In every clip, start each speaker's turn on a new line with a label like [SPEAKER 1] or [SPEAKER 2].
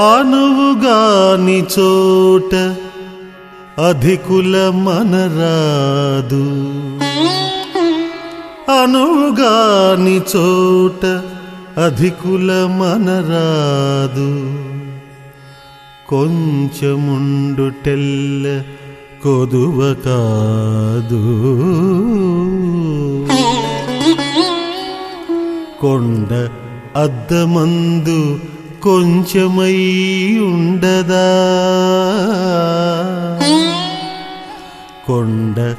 [SPEAKER 1] అనువుగాని చోట అధికుల మనరాదు. అనువుగాని చోట అధికుల మనరాదు. కొంచెముండుటెల్ల కొదువ కాదు. కొండ అద్దమందు కొంచెమై ఉండదా కొండ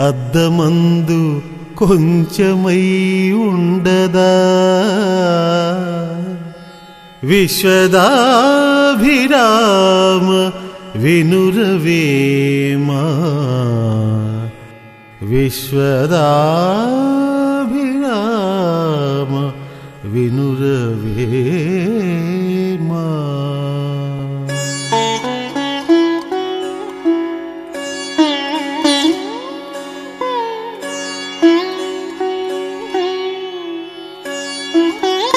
[SPEAKER 1] అద్దమందు కొంచెమై ఉండదా విశ్వదాభిరామ వినురవేమా విశ్వదాభిరామ Mm-hmm.